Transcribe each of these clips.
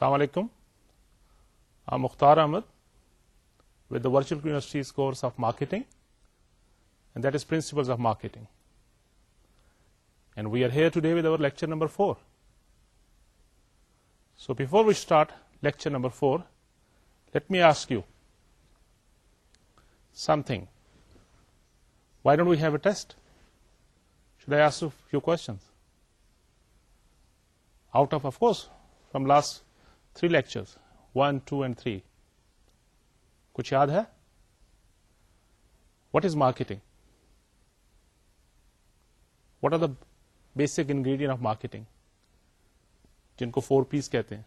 السلام علیکم Mukhtar Ahmad with the virtual universities course of marketing and that is principle of marketing and we are here today with our lecture number four so before we start lecture number four let me ask you something why don't we have a test should I ask you questions out of of course from last three lecture one two and three کچھ یاد ہے what is marketing what are the basic ingredient of marketing جن کو four Ps کہتے ہیں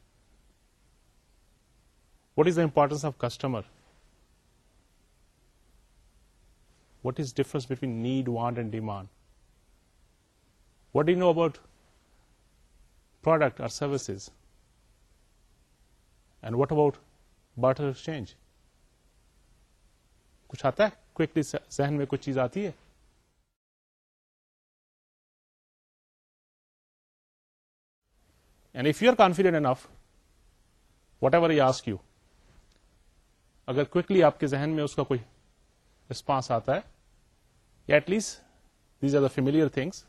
what is the importance of customer what is difference between need want and demand what the know about product اور services and what about barter exchange کچھ آتا ہے quickly ذہن میں کچھ چیز آتی ہے and you are confident and whatever you ask you اگر کوکلی آپ کے ذہن میں اس کا کوئی ریسپانس آتا ہے یا at least these are the familiar things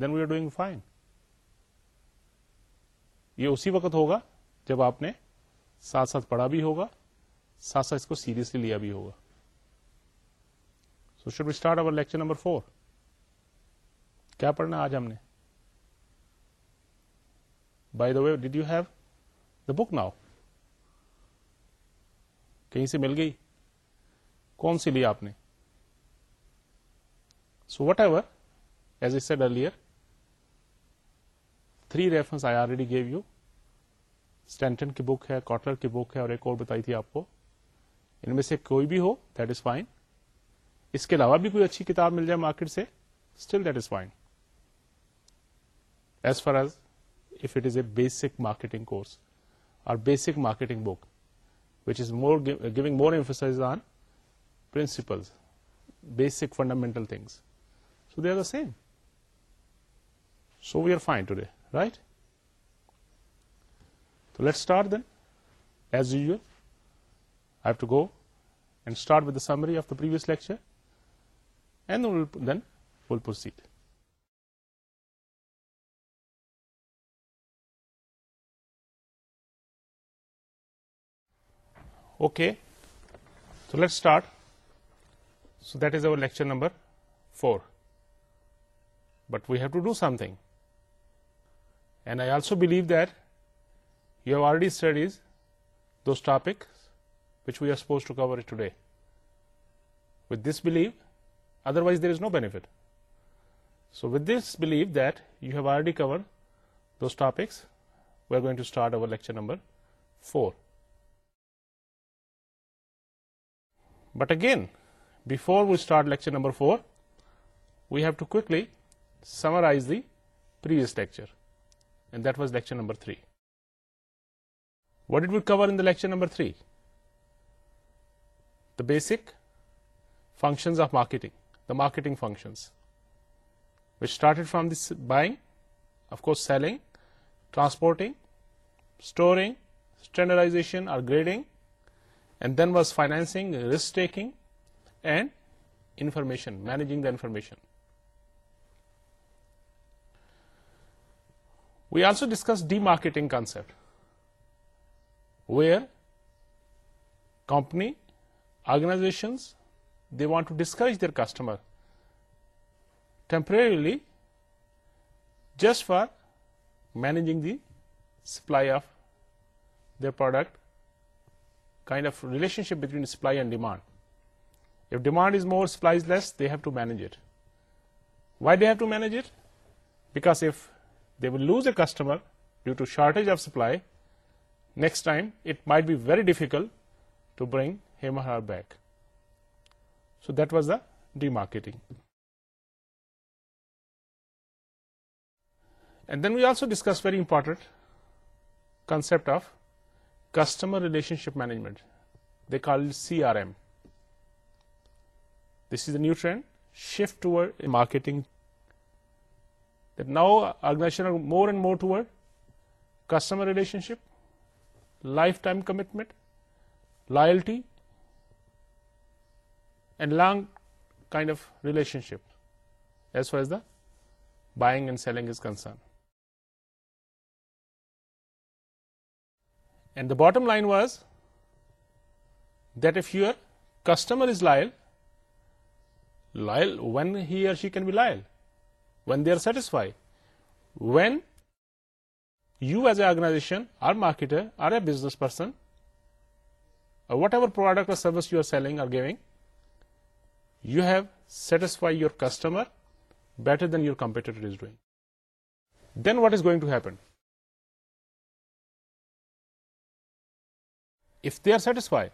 then we are doing fine یہ اسی وقت ہوگا جب آپ نے ساتھ ساتھ پڑھا بھی ہوگا ساتھ ساتھ اس کو سیریسلی لیا بھی ہوگا so should be start over lecture number four کیا پڑھنا آج ہم نے by the way did you have the book now کہیں سے مل گئی کون سی لی آپ نے so whatever as I said earlier three reference I already gave you Stanton کی بک ہے کاٹلر کی بک ہے اور ایک اور بتائی تھی آپ کو ان میں سے کوئی بھی ہو دیٹ از فائن اس کے علاوہ بھی کوئی اچھی کتاب مل جائے مارکیٹ سے still that is fine as far as if it is a basic marketing course اور basic marketing book which is more giving more emphasis on principle basic fundamental things so they are the same so we are fine today right Let's start then, as usual. I have to go and start with the summary of the previous lecture, and then we'll proceed. Okay, so let's start. So that is our lecture number 4. But we have to do something. And I also believe that you have already studied those topics which we are supposed to cover today. With this belief, otherwise there is no benefit. So, with this belief that you have already covered those topics, we are going to start our lecture number 4. But again, before we start lecture number 4, we have to quickly summarize the previous lecture, and that was lecture number 3. What did we cover in the lecture number 3? The basic functions of marketing, the marketing functions, which started from this buying, of course selling, transporting, storing, standardization or grading, and then was financing, risk taking, and information, managing the information. We also discussed demarketing concept where company, organizations, they want to discourage their customer temporarily just for managing the supply of their product, kind of relationship between supply and demand. If demand is more, supply is less, they have to manage it. Why they have to manage it? Because if they will lose a customer due to shortage of supply, Next time, it might be very difficult to bring him or her back. So, that was the demarcating. And then we also discussed very important concept of customer relationship management. They call it CRM. This is a new trend, shift toward marketing. That now organizations are more and more toward customer relationship lifetime commitment, loyalty, and long kind of relationship as far as the buying and selling is concerned. And the bottom line was that if your customer is loyal when he or she can be loyal, when they are satisfied, when you as an organization or marketer or a business person, or uh, whatever product or service you are selling or giving, you have satisfied your customer better than your competitor is doing. Then what is going to happen? If they are satisfied,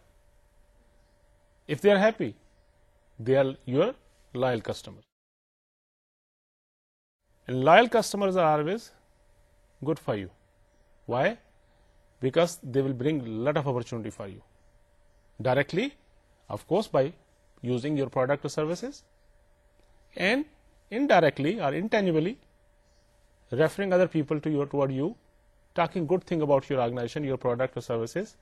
if they are happy, they are your loyal customers. And loyal customers are always good for you. Why? Because they will bring a lot of opportunity for you directly, of course, by using your product or services, and indirectly or intangibly referring other people to toward you, talking good thing about your organization, your product or services.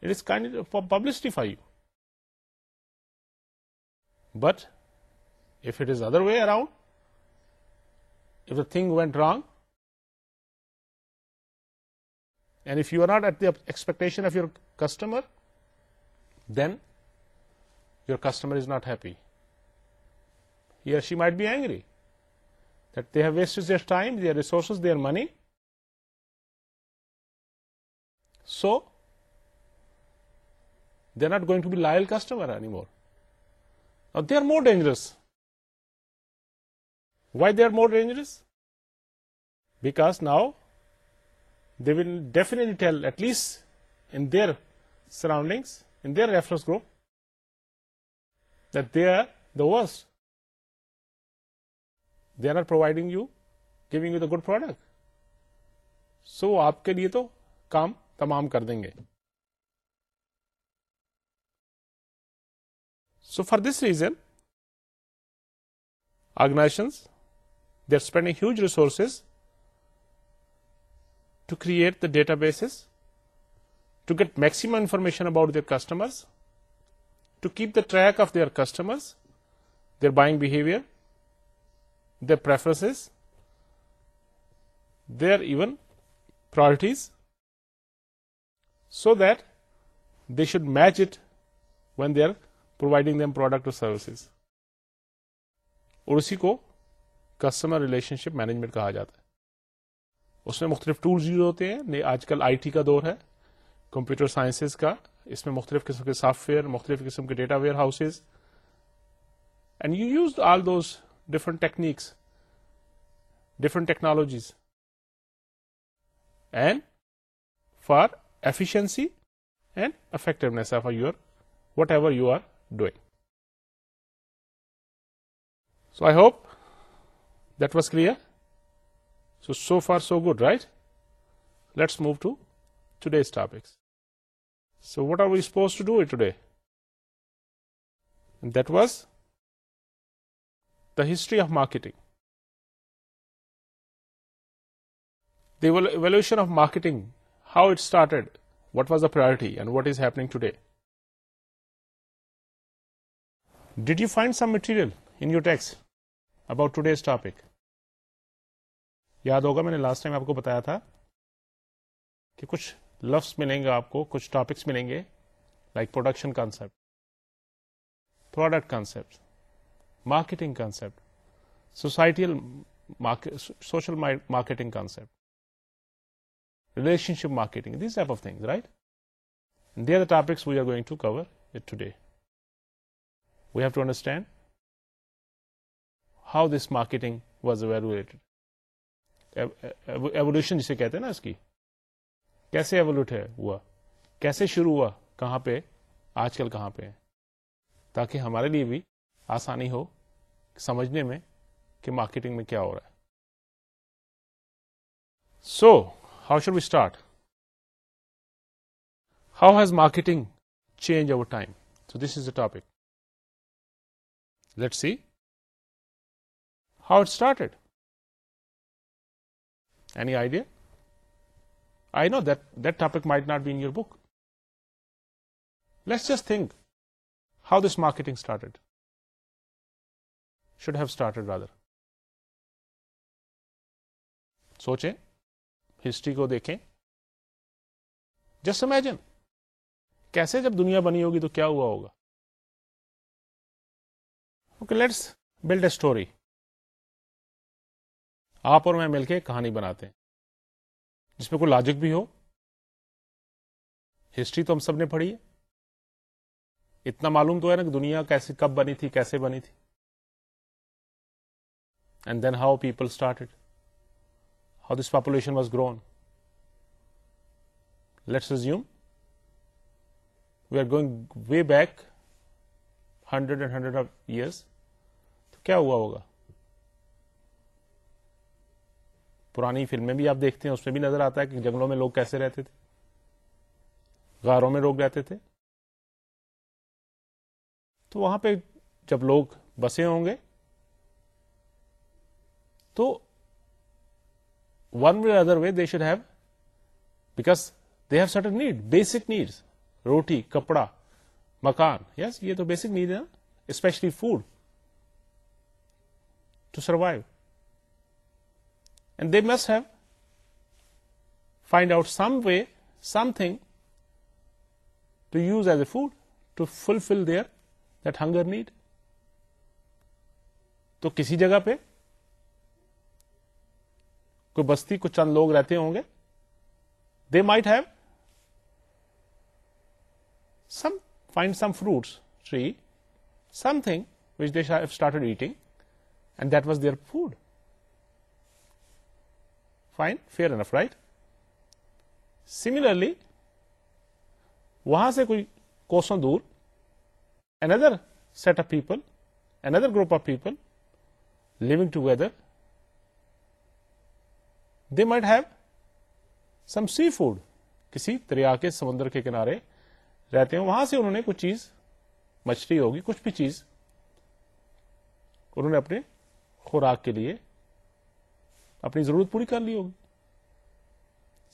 It is kind of publicity for you. But if it is other way around, if the thing went wrong, And if you are not at the expectation of your customer, then your customer is not happy. He or she might be angry that they have wasted their time, their resources, their money. So, they are not going to be loyal customer anymore. Now, they are more dangerous. Why they are more dangerous? Because now will definitely least in their surroundings in their reference group they are the best they are providing you giving you the good product so آپ کے لیے تو کام تمام کر دیں گے so for this reason organization are spending huge resources to create the databases to get maximum information about their customers to keep the track of their customers their buying behaviour their پریفرسز there even priorities so that they should match it when they are providing them product اور services اور اسی کو customer relationship management کہا جاتا ہے اس میں مختلف ٹولز یوز ہوتے ہیں آج کل آئی ٹی کا دور ہے کمپیوٹر سائنسز کا اس میں مختلف قسم کے سافٹ ویئر مختلف قسم کے data warehouses and you use all those different techniques different technologies and for efficiency and effectiveness of your whatever you are doing so I hope that was clear So far so good, right? Let's move to today's topics. So what are we supposed to do today? And that was the history of marketing. The evolution of marketing, how it started, what was the priority, and what is happening today. Did you find some material in your text about today's topic? یاد ہوگا میں نے last time آپ کو بتایا تھا کہ کچھ لفظ ملیں گے آپ کو کچھ ٹاپکس ملیں گے like production concept product concept marketing concept societal social marketing concept relationship marketing these type of thing right they are the topics we are going to cover it today we have to understand how this marketing was very evolution جسے کہتے ہیں نا اس کی کیسے ایولیوٹ ہے ہوا کیسے شروع ہوا کہاں پہ آج کل کہاں پہ تاکہ ہمارے لیے بھی آسانی ہو سمجھنے میں کہ مارکیٹنگ میں کیا ہو رہا ہے so how should we start how has marketing change over time so this is a topic let see how it start I know داپک مائ not when your book let's just think how this marketing started should have started rather سوچیں history کو دیکھیں just imagine کیسے جب دنیا بنی ہوگی تو کیا ہوا ہوگا okay let's build a story آپ اور میں مل کے کہانی بناتے ہیں جس میں کوئی لاجک بھی ہو ہسٹری تو ہم سب نے پڑھی ہے اتنا معلوم تو ہے نا کہ دنیا کیسے کب بنی تھی کیسے بنی تھی and then how people start how this population was grown let's resume we are going way back hundred and hundred of years تو کیا ہوا ہوگا پرانی فلمیں بھی آپ دیکھتے ہیں اس میں بھی نظر آتا ہے کہ جنگلوں میں لوگ کیسے رہتے تھے غاروں میں لوگ رہتے تھے تو وہاں پہ جب لوگ بسے ہوں گے تو one way other way they should have because they have certain need basic needs روٹی کپڑا مکان یس یہ تو بیسک نیڈ ہے نا especially food to survive and they must have find out some way something to use as a food to fulfil their that hunger need تو کسی جگہ پہ کوئی بستی کو چند لوگ رہتے ہوں گے they might have some find some fruits tree something which they have started eating and that was their food fine fair and right similarly وہاں سے کوئی کوسوں دور اندر set of people another group of people living together they might have some seafood کسی دریا کے سمندر کے کنارے رہتے ہیں وہاں سے انہوں نے کچھ چیز مچھلی ہوگی کچھ بھی چیز انہوں نے اپنے خوراک کے لیے اپنی ضرورت پوری کر لی ہوگی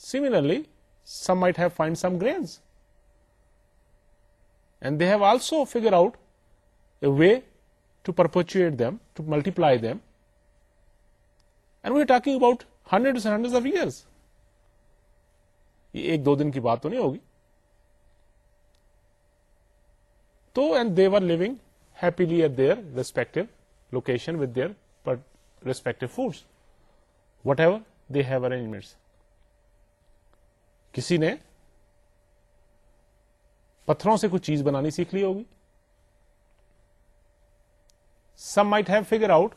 similarly some might have find some greens and they have also figure out a way to perpetuate them to multiply ply them and we are talking about hundred hundred of years یہ ایک دو دن کی بات تو نہیں ہوگی تو and they are living happily at their respective location with respective foods whatever they have arrangements کسی نے پتھروں سے کچھ چیز بنانی سیکھ لی ہوگی some might have figure out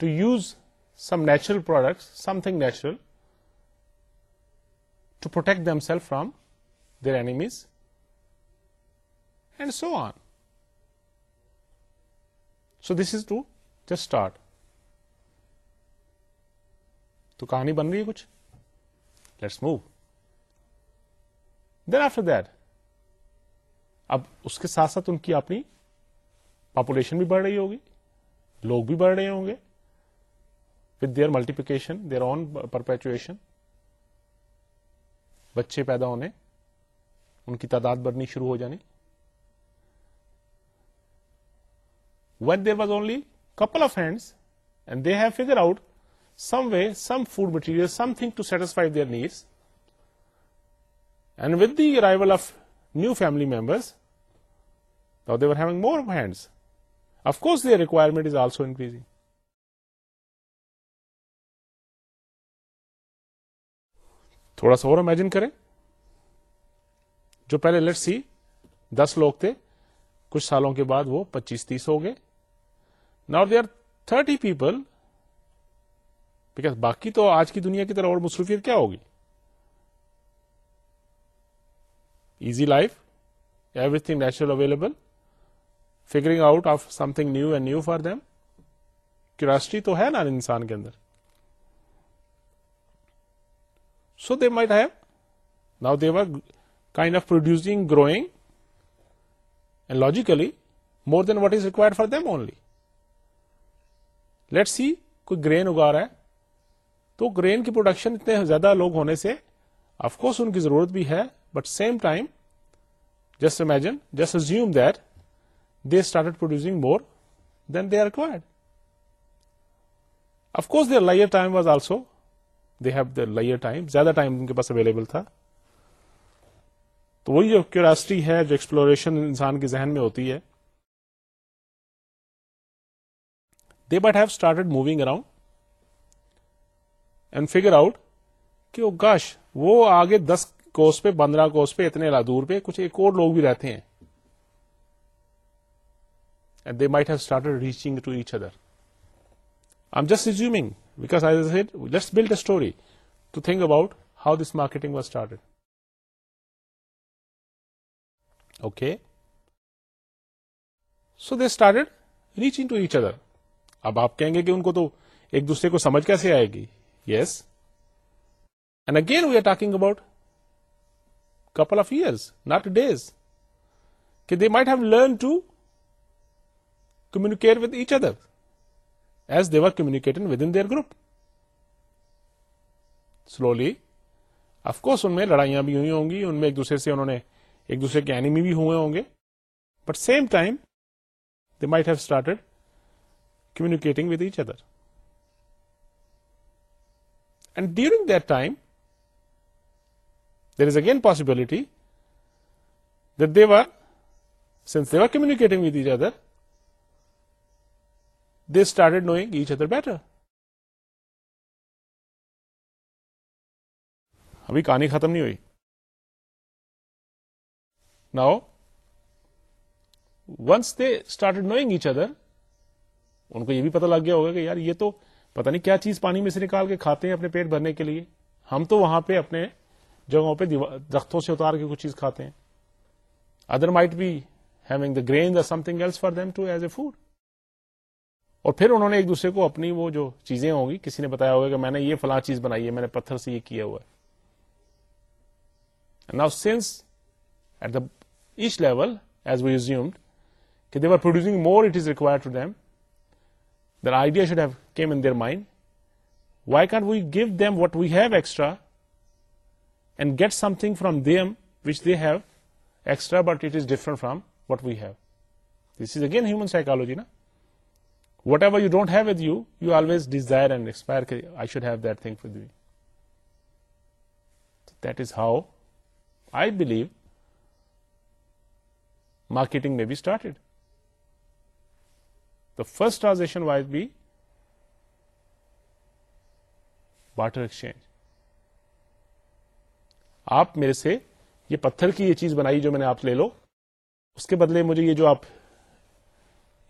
to use some natural products something natural to protect them self from their enemies and so on so this is to just start تو کہانی بن رہی ہے کچھ let's move then after that اب اس کے ساتھ ساتھ ان کی اپنی پاپولیشن بھی بڑھ رہی ہوگی لوگ بھی بڑھ رہے ہوں گے with their multiplication their on perpetuation بچے پیدا ہونے ان کی تعداد بڑھنی شروع ہو جانی when there was only couple of hands and they have figure out some way some food material something to satisfy their needs and with the arrival of new family members they were having more hands course their requirement is also increasing تھوڑا سا اور imagine کریں جو پہلے لٹ سی دس لوگ تھے کچھ سالوں کے بعد وہ پچیس تیس ہو گئے now they are thirty people because باقی تو آج کی دنیا کی طرح اور مصروفیت کیا ہوگی easy life everything natural available figuring out of something new and new for them curiosity تو ہے نا انسان کے اندر so they might have now are kind of producing growing and logically more than what is required for them only let see کوئی green اگا رہا ہے تو گرین کی پروڈکشن اتنے زیادہ لوگ ہونے سے آف کورس ان کی ضرورت بھی ہے but same time just imagine just assume that they start producing more then they are required course the lawyer time was also they have the lawyer time زیادہ ٹائم ان کے پاس اویلیبل تھا تو وہی جو کیوراسٹی ہے جو ایکسپلوریشن انسان کے ذہن میں ہوتی ہے they but have started moving around and figure out کہ وہ oh گش وہ آگے دس کوس پہ پندرہ کوس پہ اتنے دور پہ کچھ ایک اور لوگ بھی رہتے ہیں they might have reaching to each other I am just resuming because I build a story to think about how this marketing was start okay so they start reaching to each other اب آپ کہیں گے کہ ان کو تو ایک دوسرے کو سمجھ کیسے آئے گی talking about couple of years not days کہ they might have learn to communicate with each other as they were communicating with in their group slowly of course ان میں لڑائیاں بھی ہوئی ہوں گی ان میں ایک دوسرے سے ایک دوسرے کے اینیمی بھی ہوئے ہوں گے at same time they might have start communicating with each other during time there is again possibility they are since دیوار communicating with each other they start knowing each other better ابھی کہانی ختم نہیں ہوئی now once they started knowing each other ان کو یہ بھی پتا لگ گیا ہوگا کہ یار یہ تو پتہ نہیں کیا چیز پانی میں سے نکال کے کھاتے ہیں اپنے پیٹ بھرنے کے لیے ہم تو وہاں پہ اپنے جگہوں پہ درختوں سے اتار کے کچھ چیز کھاتے ہیں other might be having the green something else for them to as a food اور پھر انہوں نے ایک دوسرے کو اپنی وہ جو چیزیں ہوں گی کسی نے بتایا ہوگا کہ میں نے یہ فلاں چیز بنائی ہے میں نے پتھر سے یہ کیا ہوا ہے now since at the each level as we resumed کہ they are producing more it is require to their idea should have came in their mind. Why can't we give them what we have extra and get something from them which they have extra, but it is different from what we have? This is again human psychology. Na? Whatever you don't have with you, you always desire and aspire, I should have that thing for doing. That is how I believe marketing may be started. The first transition might be barter exchange آپ میرے سے یہ پتھر کی یہ چیز بنائی جو میں نے آپ لے لو اس کے بدلے مجھے یہ جو آپ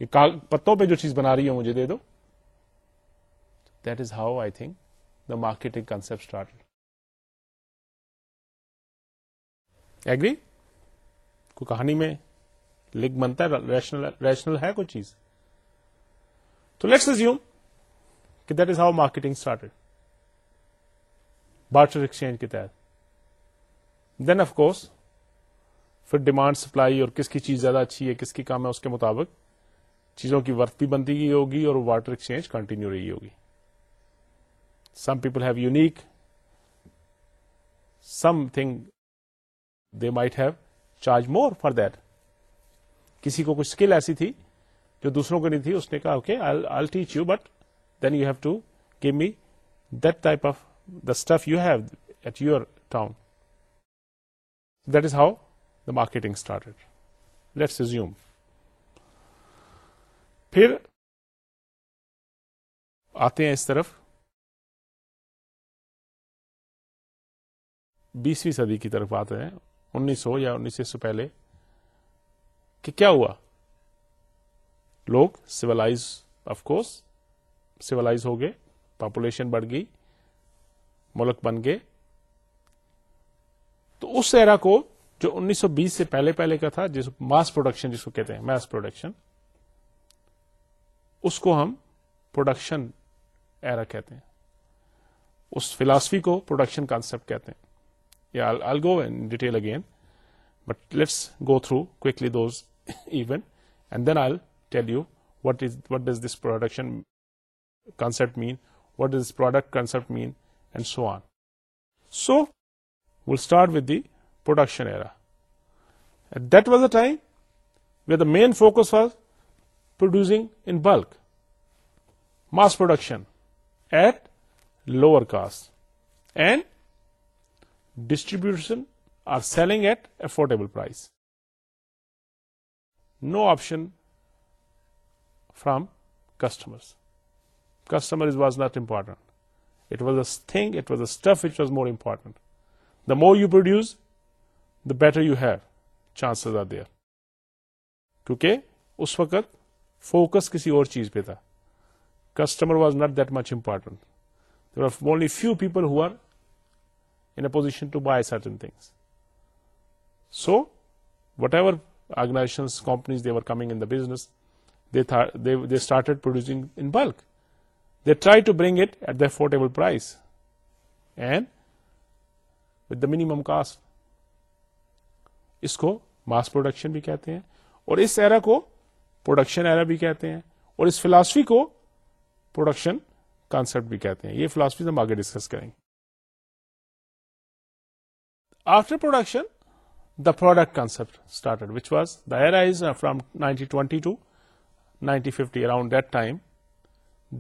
یہ پتوں پہ جو چیز بنا رہی ہو مجھے دے دو that is how I think the marketing concept start agree کو کہانی میں لکھ بنتا ہے ریشنل ریشنل ہے کوئی چیز تو لیٹس کہ that is how marketing started barter exchange کے تحت دین آف کورس پھر ڈیمانڈ سپلائی اور کس کی چیز زیادہ اچھی ہے کس کی کام ہے اس کے مطابق چیزوں کی ورتھ بھی بنتی گئی ہوگی اور واٹر ایکسچینج کنٹینیو رہی ہوگی some people have unique something they might have charge more for that کسی کو کچھ اسکل ایسی تھی جو دوسروں کو نہیں تھی اس نے کہا okay I teach you but then you have to give me that type of stuff you have at your town that is how the marketing started let's resume پھر آتے ہیں اس طرف بیسویں صدی کی طرف آتے ہیں انیس سو یا انیس سو پہلے کہ کیا ہوا لوگ آف کورس سولا ہو گئے پاپولیشن بڑھ گئی ملک بن گئے تو اس ایرا کو جو انیس سو بیس سے پہلے پہلے کا تھا جس ماس پروڈکشن جس کو کہتے ہیں ماس پروڈکشن اس کو ہم پروڈکشن ایرا کہتے ہیں اس فلاسفی کو پروڈکشن کانسپٹ کہتے ہیں یا all go go detail again but let's through those even and then I tell you what is what does this production concept mean what does this product concept mean and so on. So, we'll start with the production era. And that was a time where the main focus was producing in bulk, mass production at lower cost, and distribution or selling at affordable price. No option from customers. Customers was not important. It was thing it was اٹفٹ was more important the more prod the better you have chances are اس وقت focus کسی اور چیز پہ تھا customer was not that much important only few people who are in a position to buy certain things so whatever organization companies they are coming they started producing in bulk try to bring it at the affordable price and with the minimum cost اس کو mass production بھی کہتے ہیں اور اس era کو production era بھی کہتے ہیں اور اس فلاسفی کو پروڈکشن کانسپٹ بھی کہتے ہیں یہ فلاسفی ہم آگے ڈسکس کریں گے after production the product concept which was the era is from nineteen twenty to nineteen fifty around that time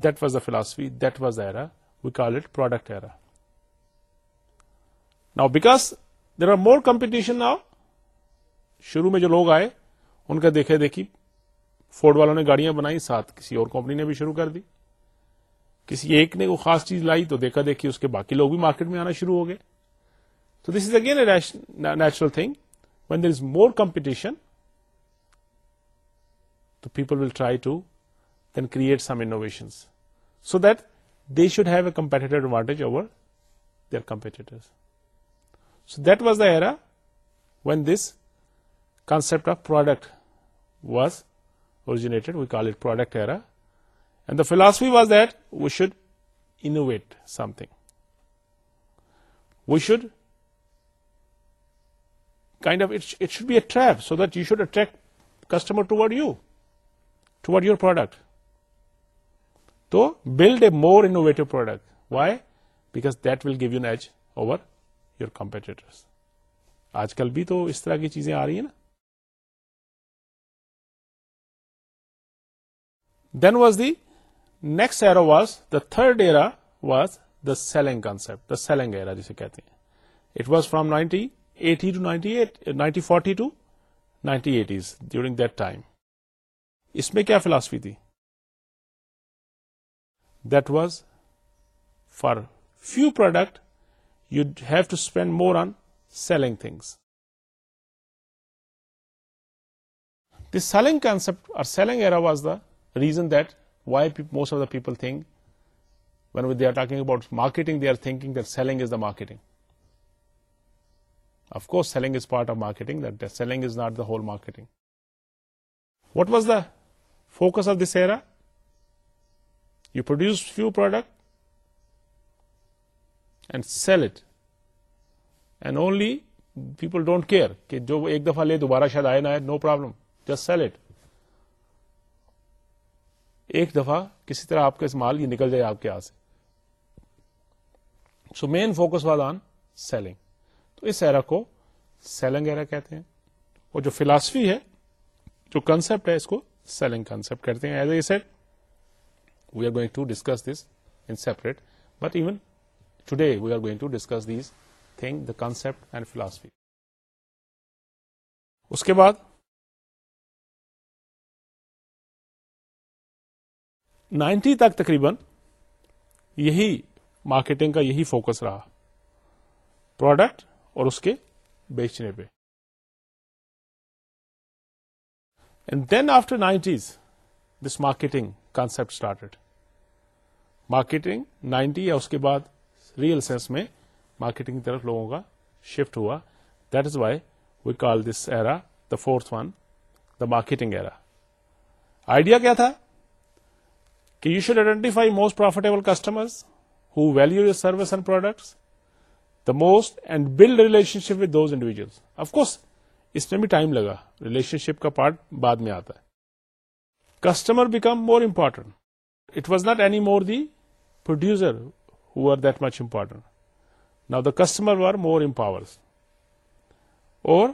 that was philosophy that was era we call it product era now because there are more competition now شروع میں جو لوگ آئے ان کا دیکھے دیکھی Ford والوں نے گاڑیاں بنائی ساتھ کسی اور کمپنی نے بھی شروع کر دی کسی ایک نے وہ خاص چیز لائی تو دیکھا دیکھی اس کے باقی لوگ بھی مارکیٹ میں آنا شروع ہو گئے تو this is again a natural thing when there is more competition تو people will try to then create some innovations so that they should have a competitive advantage over their competitors. So that was the era when this concept of product was originated. We call it product era, and the philosophy was that we should innovate something. We should kind of, it should be a trap so that you should attract customer toward you, toward your product. تو build a more innovative product why because that will give you edge over your competitor آج کل بھی تو اس طرح کی چیزیں آ رہی ہیں نا then was the next era was the third era was the selling concept the selling era جسے کہتے ہیں it was from ninety eighty to ninety eight ninety forty to ninety eighties during that time اس میں کیا philosophy تھی That was for few product you'd have to spend more on selling things. This selling concept or selling era was the reason that why most of the people think when they are talking about marketing, they are thinking that selling is the marketing. Of course, selling is part of marketing, that selling is not the whole marketing. What was the focus of this era? Produce you product and sell it and only people don't care کہ جو ایک دفعہ لے دوبارہ شاید آئے نہ آئے no problem just sell it ایک دفعہ کسی طرح آپ کا مال یہ نکل جائے آپ کے ہاتھ سے so main focus was on selling تو اس ایرا کو سیلنگ ایرا کہتے ہیں اور جو فلاسفی ہے جو کنسپٹ ہے اس کو سیلنگ کنسپٹ کہتے ہیں as a set are going to discuss this in but even today we are going to discuss discuss thing the concept and philosophy اس کے بعد نائنٹی تک تقریباً یہی مارکیٹنگ کا یہی فوکس رہا پروڈکٹ اور اس کے بیچنے پہ and then after nineties this marketing concept started marketing ninety یا اس کے بعد ریئل سینس میں مارکیٹنگ کی طرف لوگوں کا شفٹ ہوا that is why we call this era the fourth one the marketing era idea کیا تھا کہ you should identify most profitable customer who value your service and products the most and build relationship with those individual course اس میں بھی time لگا relationship کا part بعد میں آتا ہے customer become more important it was not any more the producer hot much important نا دا کسٹمر مور اور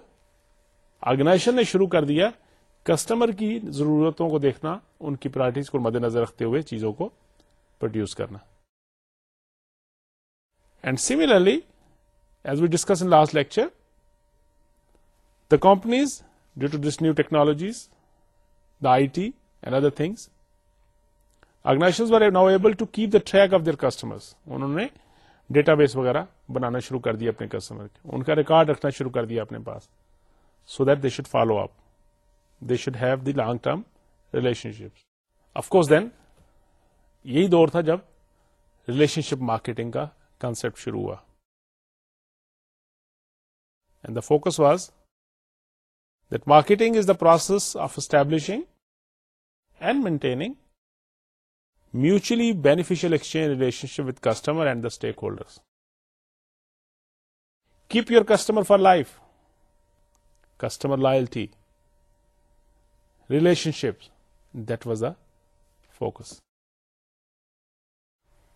آرگنائزیشن نے شروع کر دیا کسٹمر کی ضرورتوں کو دیکھنا ان کی پرائرٹیز کو مد نظر رکھتے ہوئے چیزوں کو پروڈیوس کرنا and similarly as we discuss in last lecture the companies due to this new technologies the I T and other things now able to keep the track of their customer انہوں نے data base وغیرہ بنانا شروع کر دیا اپنے customer کے ان کا ریکارڈ رکھنا شروع کر دیا اپنے پاس so that they should follow up they should have the long term relationship course then یہی دور تھا جب ریلیشن شپ مارکیٹنگ کا کنسپٹ شروع ہوا and the focus was that marketing is the process of establishing and maintaining mutually beneficial exchange relationship with customer and the stakeholders. Keep your customer for life. Customer loyalty, relationships, that was the focus.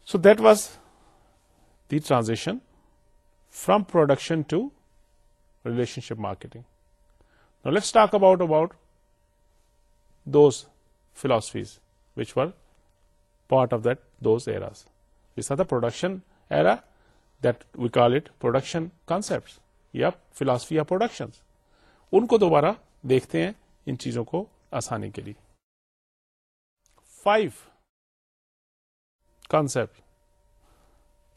So that was the transition from production to relationship marketing. Now let's talk about those philosophies which were part of those eras production era دیکھ it production concept یا philosophy of production ان کو دوبارہ دیکھتے ہیں ان چیزوں کو آسانی کے لیے five concept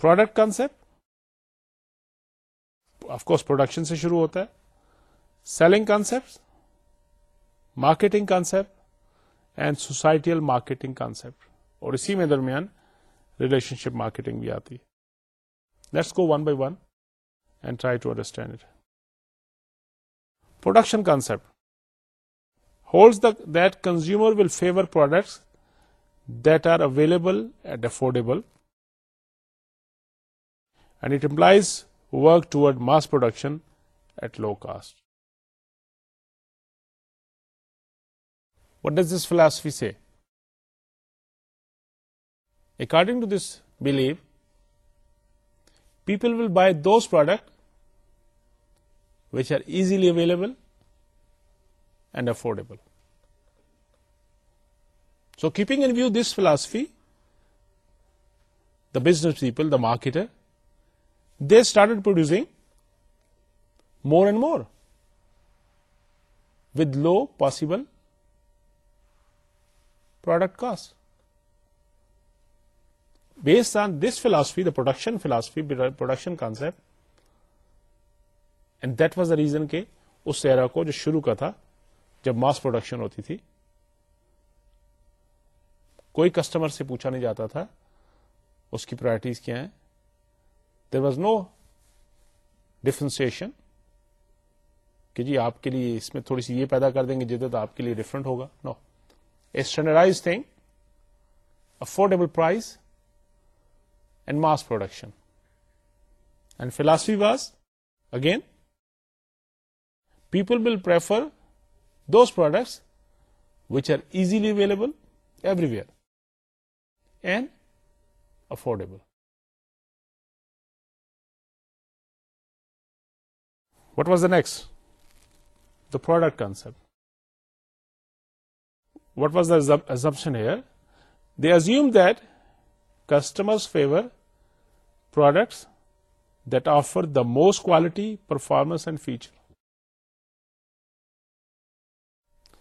product concept of course production سے شروع ہوتا ہے selling concept marketing concept and societal marketing concept اور اسی میں درمیان ریلیشن شپ مارکیٹنگ بھی آتی ہے let's go one by one and try to understand it production concept holds the that consumer will favour products that are available and affordable and it employees work ٹوڈ mass production at low cost what does this philosophy سے According to this belief, people will buy those products which are easily available and affordable. So, keeping in view this philosophy, the business people, the marketer, they started producing more and more with low possible product cost. Based on this philosophy the production philosophy production concept and that was a reason کہ اس چہرہ کو جو شروع کا تھا جب mass production ہوتی تھی کوئی کسٹمر سے پوچھا نہیں جاتا تھا اس کی پرائرٹیز کیا ہے دیر واز نو ڈیفنسیشن کہ جی آپ کے لیے اس میں تھوڑی سی یہ پیدا کر دیں گے جیتے تو آپ کے لیے ڈفرنٹ ہوگا no a standardize thing affordable price and mass production. And philosophy was, again, people will prefer those products which are easily available everywhere and affordable. What was the next? The product concept. What was the assumption here? They assumed that customers favor products that offer the most quality performance and feature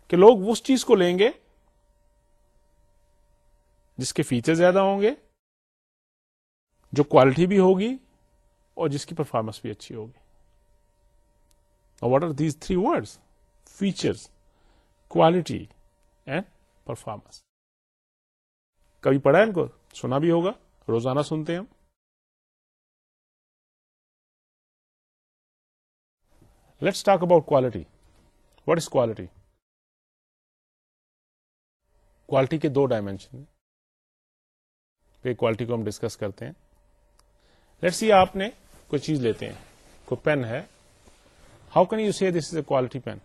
کہ لوگ اس چیز کو لیں گے جس کے feature زیادہ ہوں گے جو کوالٹی بھی ہوگی اور جس کی پرفارمنس بھی اچھی ہوگی what are these three words features quality and performance کبھی پڑھا ہے ان کو سنا بھی ہوگا روزانہ سنتے ہیں ہم let's talk about quality what is quality quality کے دو ڈائمینشن میں کوالٹی کو ہم ڈسکس کرتے ہیں لیٹ سی آپ نے کوئی چیز لیتے ہیں کوئی پین ہے how can you see this is a quality pen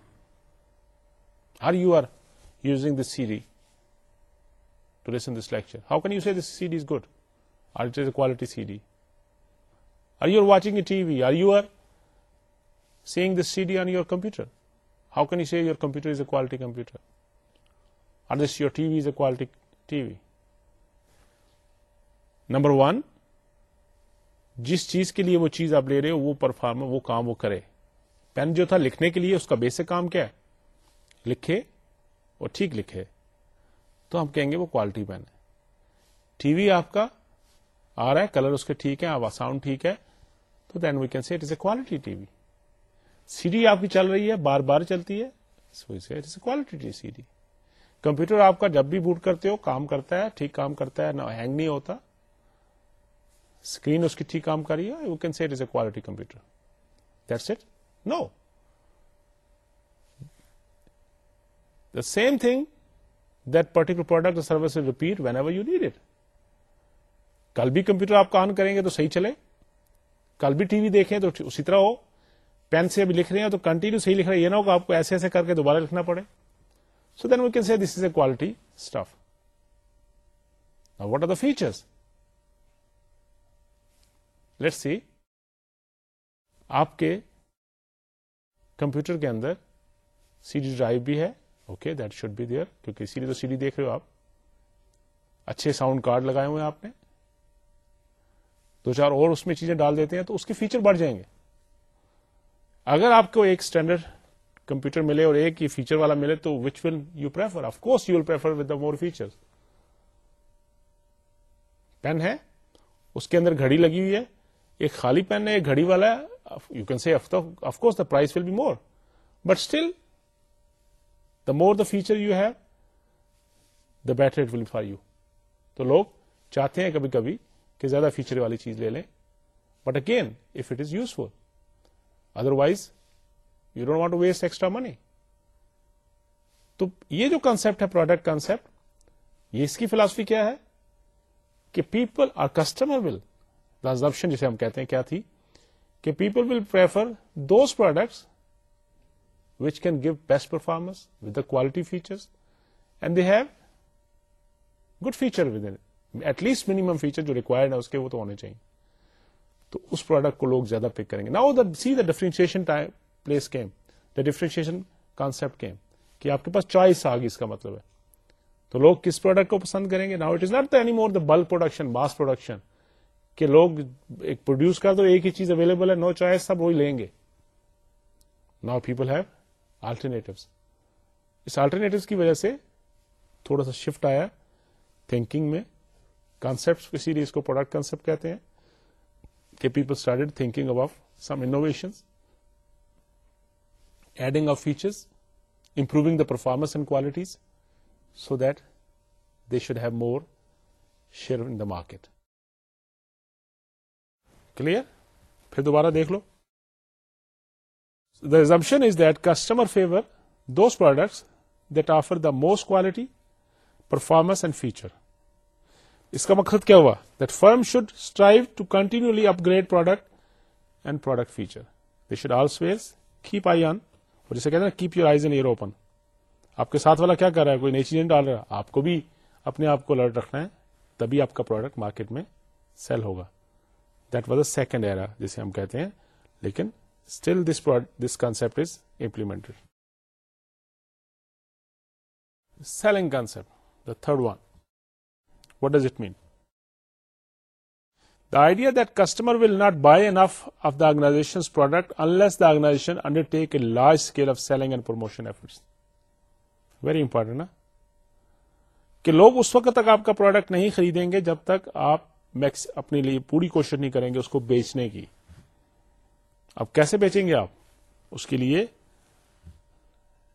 are you are using this C D to listen this lecture how can you see this C D is good art is a quality C D are you are watching a T V are you are seeing this C D on your computer how can you see computer computer is a quality computer اور this your T V is a quality T V number one جس چیز کے لیے وہ چیز آپ لے رہے ہو وہ پرفارم وہ کام وہ کرے پین جو تھا لکھنے کے لیے اس کا بیسک کام کیا ہے لکھے اور ٹھیک لکھے تو ہم کہیں گے وہ کوالٹی پین ہے ٹی وی آپ کا آ رہا ہے کلر اس کے ٹھیک ہے ساؤنڈ ٹھیک ہے تو then we can see it is a quality T V C D آپ کی چل رہی ہے بار بار چلتی ہے سی ڈی کمپیوٹر آپ کا جب بھی بوٹ کرتے ہو کام کرتا ہے ٹھیک کام کرتا ہے نہ ہینگ نہیں ہوتا اسکرین اس کی ٹھیک کام کر رہی ہے same thing that particular product service repeat whenever you need it کل بھی کمپیوٹر آپ کا آن کریں گے تو صحیح چلے کل بھی ٹی وی دیکھیں تو اسی طرح ہو پین سے ابھی لکھ رہے ہیں تو کنٹینیو صحیح لکھ رہے ہیں یہ نہ ہوگا آپ کو ایسے ایسے کر کے دوبارہ لکھنا پڑے so then we can see this is a quality stuff what are the features let see آپ کے کمپیوٹر کے اندر سی ڈی ڈرائیو بھی ہے okay that should be there کیونکہ سی ڈی تو سی ڈی دیکھ رہے ہو آپ اچھے ساؤنڈ کارڈ لگائے ہوئے آپ نے دو چار اور اس میں چیزیں ڈال دیتے ہیں تو اس کے فیچر بڑھ جائیں گے اگر آپ کو ایک اسٹینڈرڈ کمپیوٹر ملے اور ایک ہی فیچر والا ملے تو which will you prefer of course you with the more feature pen ہے اس کے اندر گھڑی لگی ہوئی ہے ایک خالی پین ہے ایک گھڑی والا ہے you can see of course the price will be more but still the more the feature you have the better it will for you تو لوگ چاہتے ہیں کبھی کبھی کہ زیادہ فیچر والی چیز لے لیں but again if it is useful otherwise you don't want to waste extra money تو یہ جو کنسپٹ ہے پروڈکٹ کنسپٹ یہ اس کی فلاسفی کیا ہے کہ people are customer will consumption جسے ہم کہتے ہیں کیا تھی کہ people will prefer those products which can give best performance with the quality feature and they have good feature within at least minimum feature جو ریکوائرڈ ہے اس کے وہ تو ہونے چاہیے تو اس پروڈکٹ کو لوگ زیادہ پک کریں گے now see the differentiation place came the differentiation concept came کہ آپ کے پاس چوائس آ اس کا مطلب ہے تو لوگ کس پروڈکٹ کو پسند کریں گے نا پروڈکشن کہ لوگ ایک پروڈیوس کر دو ایک ہی چیز اویلیبل ہے نو چوائس سب وہی لیں گے نا پیپل ہیو آلٹرنیٹو اس آلٹرنیٹو کی وجہ سے تھوڑا سا شفٹ آیا تھنکنگ میں کانسپٹ کو پروڈکٹ کانسپٹ کہتے ہیں کہ پیپل اسٹارٹیڈ تھنکنگ اب some innovation adding of features improving the performance and qualities so that they should have more share in the market clear پھر دوبارہ دیکھ لو the presumption is that customer favour those products that offer the most quality performance and feature اس کا مقصد کیا ہوا that firm should strive to continuously upgrade product product and feature they should always keep eye on اور جسے کہتے ہیں keep eyes and ear open آپ کے ساتھ والا کیا کر رہا ہے کوئی چیزیں ڈال رہا ہے آپ کو بھی اپنے آپ کو الرٹ رکھنا ہے تبھی آپ کا پروڈکٹ مارکیٹ میں سیل ہوگا that was a second era جسے ہم کہتے ہیں لیکن still this this concept is implemented selling concept the third one does it mean the idea that customer will not buy the of the unless product organization the a large scale of selling and promotion efforts very important نا کہ لوگ اس وقت تک آپ کا product نہیں خریدیں گے جب تک آپ میکس اپنے لیے پوری کوشش نہیں کریں گے اس کو بیچنے کی اب کیسے بیچیں گے آپ اس کے لیے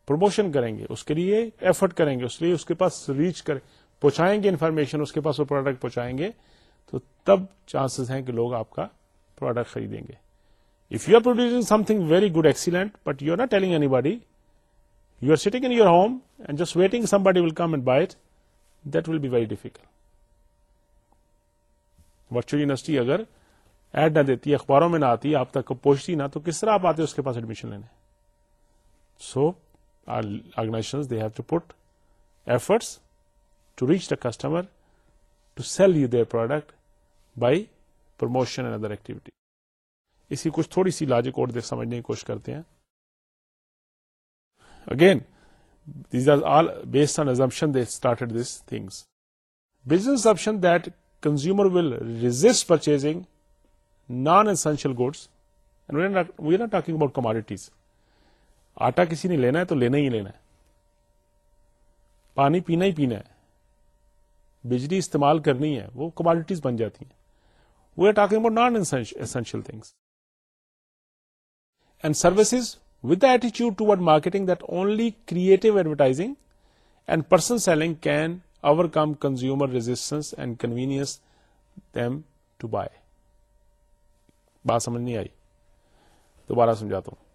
پروموشن کریں گے اس کے لیے ایفرٹ کریں گے اس لیے اس کے پاس ریچ کریں پہنچائیں گے انفارمیشن اس کے پاس وہ پروڈکٹ پہنچائیں گے تو تب چانسز ہیں کہ لوگ آپ کا پروڈکٹ خریدیں گے if you are producing something very good excellent but you are not telling anybody you are sitting in your home and just waiting somebody will come and buy it that will be very difficult virtual university اگر ad نہ دیتی اخباروں میں نہ آتی آپ تک پہنچتی نہ تو کس طرح آپ آتے اس کے پاس ایڈمیشن لینے so organization they have to put efforts reach the customer to sell you their product by promotion and other activity اسی کچھ تھوڑی سی لاجک دیکھ سمجھنے کی کوشش کرتے ہیں again these are all on they this things business option that consumer will resist purchasing non essential goods we are talking about commodities آٹا کسی نے لینا ہے تو لینا ہی لینا ہے پانی پینا ہی پینا ہے بجلی استعمال کرنی ہے وہ کماڈیٹیز بن جاتی ہیں we are talking about non essential things and services with ایٹیچیوڈ toward marketing that only creative advertising and person selling can overcome consumer resistance and convenience them to buy بات سمجھ نہیں آئی دوبارہ سمجھاتا ہوں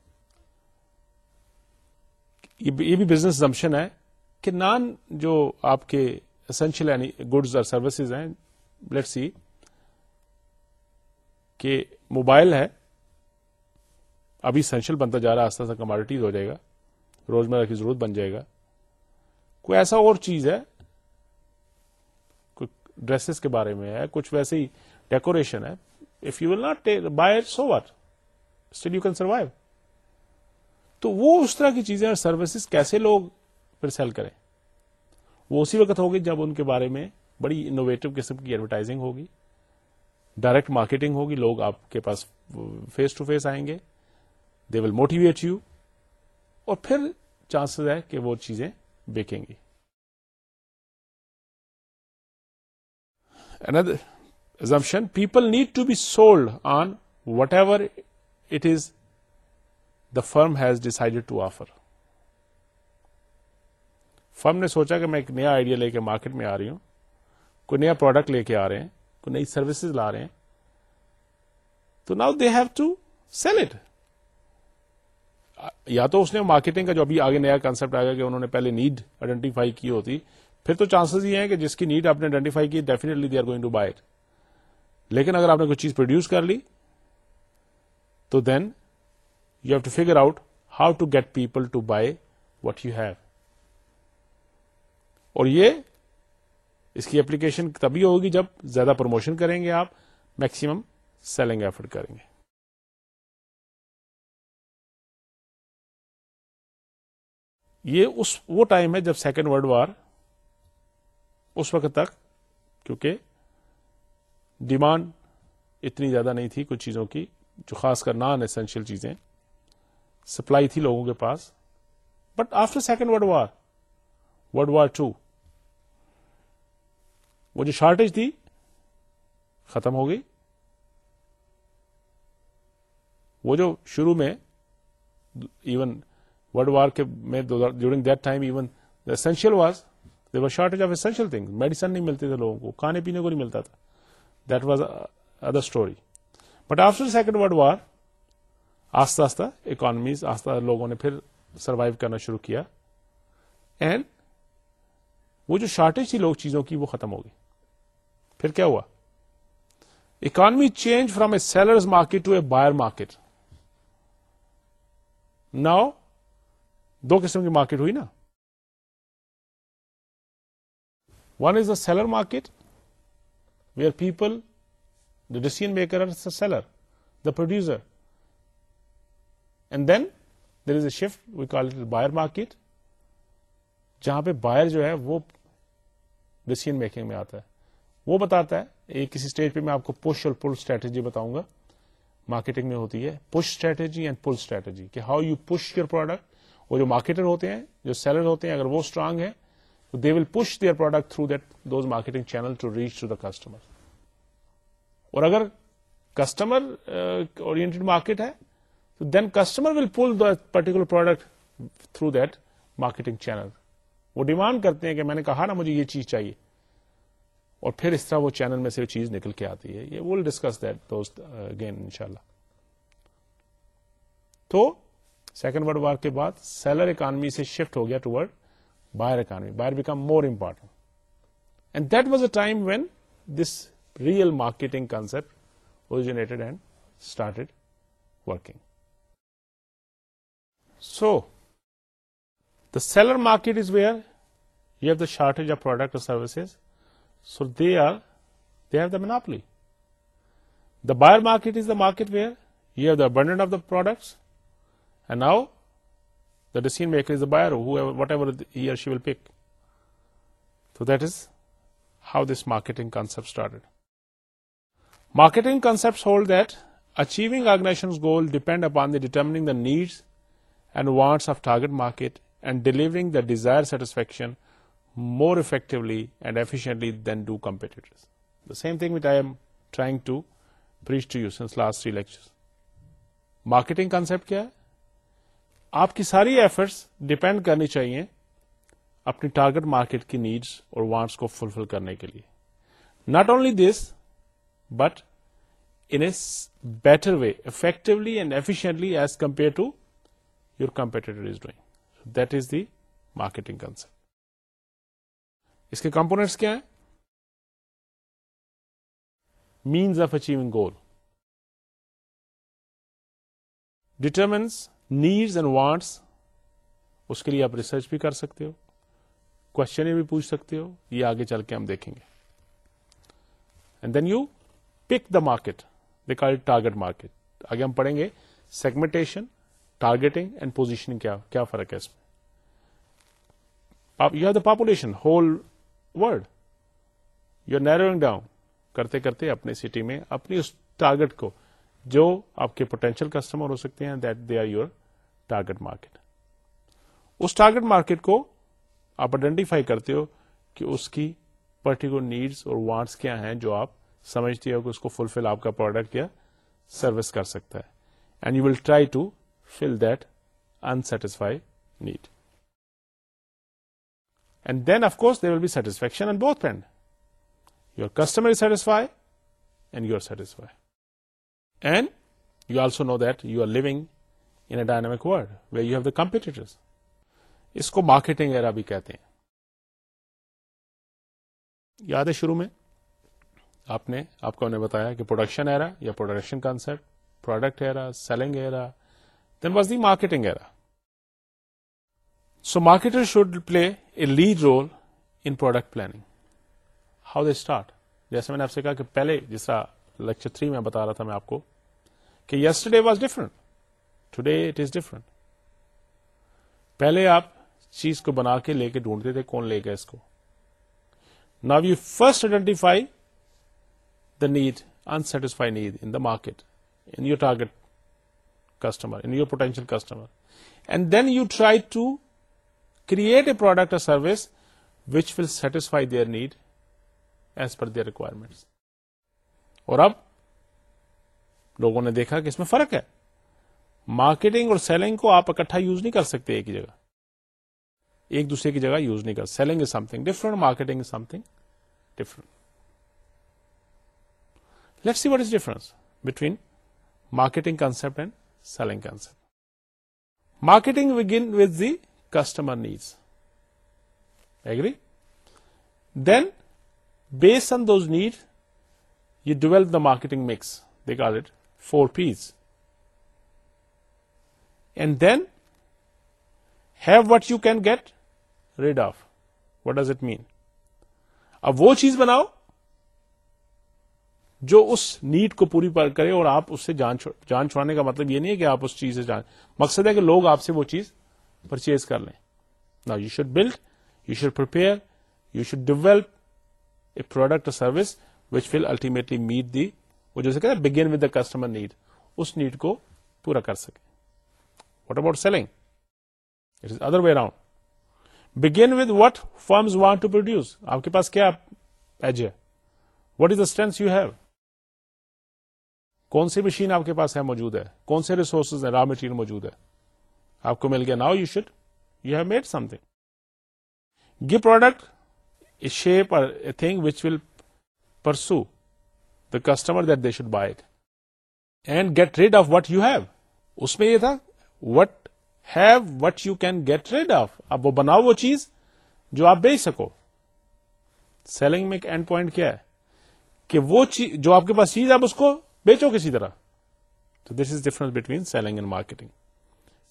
یہ بھی بزنس زمشن ہے کہ نان جو آپ کے اسینشیل یعنی گڈز اور سروسز ہیں لیٹ سی کہ موبائل ہے ابھی اسینشیل بنتا جا رہا ہے آستہ کماڈیٹیز ہو جائے گا روز مرہ کی ضرورت بن جائے گا کوئی ایسا اور چیز ہے کوئی ڈریسز کے بارے میں ہے کچھ ویسے ہی ڈیکوریشن ہے if you will not buy so what you can survive تو وہ اس طرح کی چیزیں اور سروسز کیسے لوگ پھر سیل کریں وہ اسی وقت ہوگی جب ان کے بارے میں بڑی انوویٹو قسم کی ایڈورٹائزنگ ہوگی ڈائریکٹ مارکیٹنگ ہوگی لوگ آپ کے پاس فیس ٹو فیس آئیں گے دے ول موٹیویٹ یو اور پھر چانسز ہے کہ وہ چیزیں بیکیں گی people need to be sold on whatever it is the firm has decided to offer firm نے سوچا کہ میں ایک نیا آئیڈیا لے کے مارکیٹ میں آ رہی ہوں کوئی نیا پروڈکٹ لے کے آ رہے ہیں کوئی نئی سروسز لا رہے ہیں تو now they have to sell it یا تو اس نے مارکیٹنگ کا جو ابھی آگے نیا کانسپٹ آیا کہ انہوں نے پہلے نیڈ آئیڈینٹیفائی کی ہوتی پھر تو چانسز یہ ہیں کہ جس کی نیڈ آپ نے آئیڈینٹیفائی کی definitely they are going to buy it لیکن اگر آپ نے کوئی چیز پروڈیوس کر لی تو then you have to figure out how to get people to buy what you have اور یہ اس کی اپلیکیشن تبھی ہوگی جب زیادہ پروموشن کریں گے آپ میکسیمم سیلنگ ایفرٹ کریں گے یہ اس وہ ٹائم ہے جب سیکنڈ ورلڈ وار اس وقت تک کیونکہ ڈیمانڈ اتنی زیادہ نہیں تھی کچھ چیزوں کی جو خاص کر نان اسینشیل چیزیں سپلائی تھی لوگوں کے پاس but after second world war world war two وہ جو شارٹیج تھی ختم ہو گئی وہ جو شروع میں ایون ولڈ وار کے میں during that time essential was they war shortage of essential thing medicine نہیں ملتے تھے لوگوں کو کھانے پینے کو نہیں ملتا تھا that was other story but after second world war آستہ اکانمیز لوگوں نے پھر سروائو کرنا شروع کیا اینڈ وہ جو شارٹیج تھی لوگ چیزوں کی وہ ختم ہو گئی پھر کیا ہوا economy change from a seller market to a buyer market now دو قسم کی مارکیٹ ہوئی نا one is a seller market where people the decision maker seller the producer and then there is a shift we call buyer market جہاں پہ buyer جو ہے وہ ڈسیزن میکنگ میں آتا ہے وہ بتاتا ہے ایک کسی اسٹیج پہ میں آپ کو پش اور پل اسٹریٹجی بتاؤں گا مارکیٹنگ میں ہوتی ہے push strategy and pull strategy کہ how you push your product وہ جو مارکیٹر ہوتے ہیں جو سیلر ہوتے ہیں اگر وہ اسٹرانگ uh, ہے تو they will push their product through that those marketing channel to reach to the customer اور اگر کسٹمر اورینٹیڈ مارکیٹ ہے تو then customer will pull the particular product through that marketing channel وہ demand کرتے ہیں کہ میں نے کہا نا مجھے یہ چیز چاہیے اور پھر اس طرح وہ چینل میں سے چیز نکل کے آتی ہے یہ ول ڈسکس دیٹ ان شاء اللہ تو سیکنڈ ولڈ وار کے بعد سیلر اکانمی سے شفٹ ہو گیا ٹوڈ buyer economy buyer become more important and that was a time when this real marketing concept originated and started working so the seller market is where you have the shortage of product services So they have the monopoly. The buyer market is the market where you have the abundance of the products, and now the decision maker is the buyer, whoever, whatever he or she will pick. So that is how this marketing concept started. Marketing concepts hold that achieving organization's goal depend upon the determining the needs and wants of target market and delivering the desired satisfaction more effectively and efficiently then do competitor same thing which I am trying to بریچر marketing concept کیا ہے آپ کی ساری efforts depend کرنی چاہیے اپنی target market کی needs اور وانٹس کو فلفل کرنے کے لیے not only this but in better way effectively and efficiently as compare to your competitor is doing that is the marketing concept اس کے کمپونیٹس کیا ہیں means of achieving goal determines needs and wants اس کے لیے آپ research بھی کر سکتے ہو کوشچن بھی پوچھ سکتے ہو یہ آگے چل کے ہم دیکھیں گے and then you pick the market record target market آگے ہم پڑھیں گے سیگمنٹیشن ٹارگیٹنگ اینڈ پوزیشن کیا فرق ہے اس میں population whole word you narrowing down کرتے کرتے اپنے سٹی میں اپنی اس ٹارگیٹ کو جو آپ کے پوٹینشیل کسٹمر ہو سکتے ہیں that they are your target market اس ٹارگیٹ مارکیٹ کو آپ آئیڈینٹیفائی کرتے ہو کہ اس کی پرٹیکولر نیڈس اور وانٹس کیا ہیں جو آپ سمجھتے ہو کہ اس کو فلفل آپ کا پروڈکٹ یا سروس کر سکتا ہے and you will try to fill that unsatisfied need then of course and will be satisfaction and both are you in a and you also know that you are us a marketing era بھی کہتے ہیں یاد ہے شروع میں آپ نے آپ کو بتایا کہ پروڈکشن ایرا یا production concept product era selling era then was the marketing era so marketer should play a lead role in product planning how they start جیسے میں نے آپ سے کہا کہ پہلے جس طرح لیکچر تھری میں بتا رہا تھا میں آپ کو کہ yesterday was different today it is different پہلے آپ چیز کو بنا کے لے کے ڈھونڈتے تھے کون لے گا اس کو now you first identify the need unsatisfied need in the market in your target customer in your potential customer and then you try to create a product service which will satisfy their need as per requirements اور اب لوگوں نے دیکھا کہ اس میں فرق ہے مارکیٹنگ اور سیلنگ کو آپ اکٹھا یوز نہیں کر سکتے ایک ہی جگہ ایک دوسرے کی جگہ یوز نہیں کر selling is something different marketing is something different let see what is difference between marketing concept and selling concept marketing begin with the customer needs agree then base on those need you develop the marketing mix they call it four Ps and then have what you can get rid of what does it mean اب وہ چیز بناؤ جو اس need کو پوری پر کرے اور آپ اس سے جان چھوڑانے کا مطلب یہ نہیں ہے کہ آپ اس چیز سے جان مقصد ہے کہ لوگ آپ سے وہ چیز پرچیز کر لیں نا you should build you should prepare you should develop a product service which will ultimately meet the وہ جیسے ود دا کسٹمر نیڈ اس نیڈ کو پورا کر سکے what about selling it is other way around begin with what firms want to produce آپ کے پاس کیا ایج ہے what is the strength you have کون سی مشین آپ کے پاس ہے موجود ہے کون سے ریسورسز ہیں را مٹیریل موجود ہے آپ کو مل گیا now you should you have made something give product shape اور thing which will persuade the customer that they should buy it and get rid of what you have اس میں یہ تھا what have what you can get rid of اب وہ بناؤ وہ چیز جو آپ بیچ سکو سیلنگ میں ایک اینڈ پوائنٹ کیا ہے کہ وہ چیز جو آپ کے پاس چیز ہے آپ اس کو بیچو کسی طرح تو this is difference between selling and marketing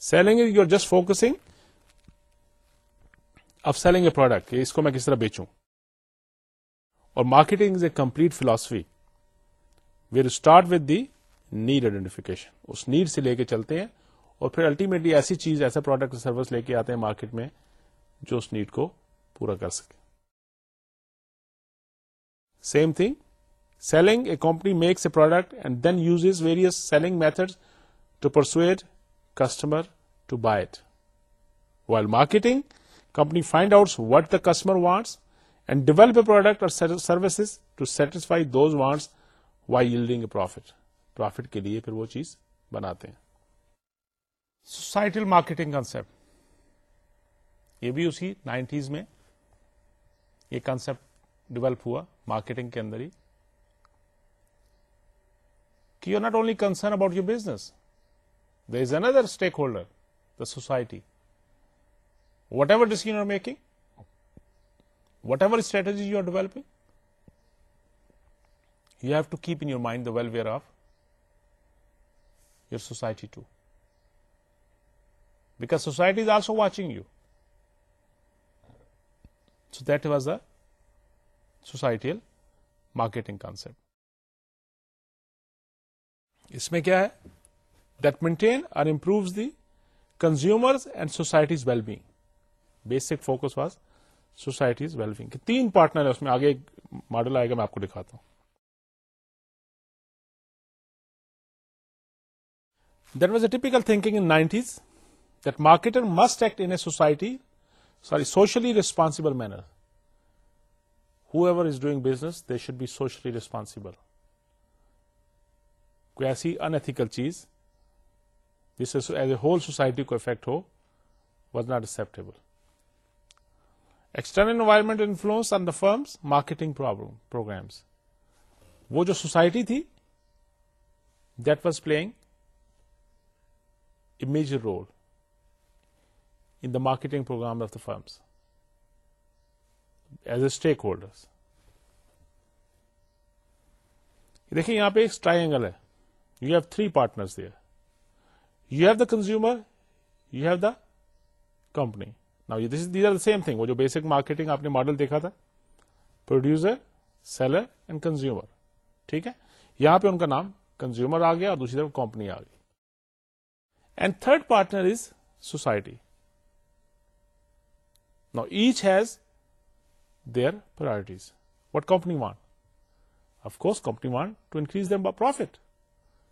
selling you are just focusing of selling a product اس کو میں کس طرح بیچوں اور marketing is a complete philosophy will start with the need identification اس نیڈ سے لے کے چلتے ہیں اور پھر الٹیمیٹلی ایسی چیز ایسا پروڈکٹ سروس لے کے آتے ہیں مارکیٹ میں جو اس نیڈ کو پورا کر سکے same thing selling a company makes a product and then uses various selling method to persuade customer to buy it while marketing company find out what the customer wants and develop product اور services to satisfy those wants while yielding a profit profit کے لیے وہ چیز بناتے ہیں societal marketing concept یہ بھی اسی نائنٹیز میں یہ کانسپٹ ڈیولپ ہوا مارکیٹنگ کے اندر ہی کی not only concern about your business stakeholder the society whatever ڈیسیگ whatever strategies you are developing you have to keep in your mind the welfare of your society too because society is also watching you so that was a societal marketing concept اس میں کیا ہے improves the consumers and societies wellbeing basic focus was societies wellbeing تین partner ہیں اس میں آگے model آئے گا میں آپ کو دکھاتا ہوں that was a typical thinking in nineties that marketer must act in society sorry socially responsible manner who ever is doing business they should be socially responsible کوئی ایسی انتھیکل چیز جس سے ایز اے ہول سوسائٹی کو affect ہو was not acceptable external environment influence on the firms marketing programs وہ جو society تھی that was a major role in the marketing program of the firms as a stake holder دیکھیں یہاں پہ ایک triangle ہے you have three partners there you have the consumer you have the company now this these are the same thing وہ جو basic marketing آپ نے model دیکھا تھا پروڈیوسر سیلر اینڈ کنزیومر ٹھیک ہے یہاں پہ ان کا نام کنزیومر آ گیا اور دوسری طرف کمپنی آ گئی and third partner is society نا each has their priorities what company want of course company want to increase their profit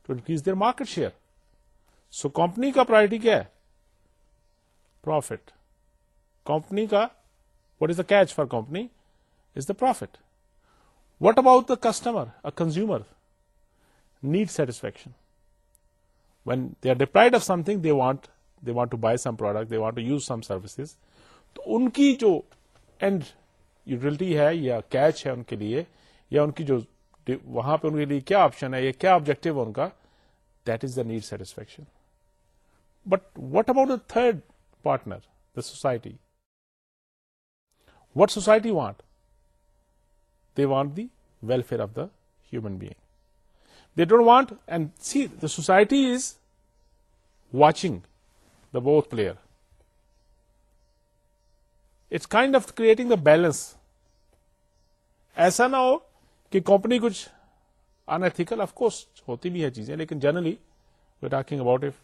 to increase their market share so company کا پرائرٹی کیا ہے پروفٹ کمپنی کا what is the catch for company is the profit what about the customer a consumer need satisfaction when they are deprived of something they want they want to buy some product they want to use some services تو ان کی جو end utility ہے یا catch ہے ان کے لیے یا ان کی جو وہاں پہ ان کے لیے کیا آپشن ہے یا کیا آبجیکٹو ہے ان کا that is the need satisfaction but what about the third partner the society what society want they want the welfare of the human being don't want and see the society is watching the both player it's kind of creating a balance ایسا نہ ہو کہ company کچھ انتیکل of course ہوتی بھی ہے چیزیں لیکن generally we are talking about if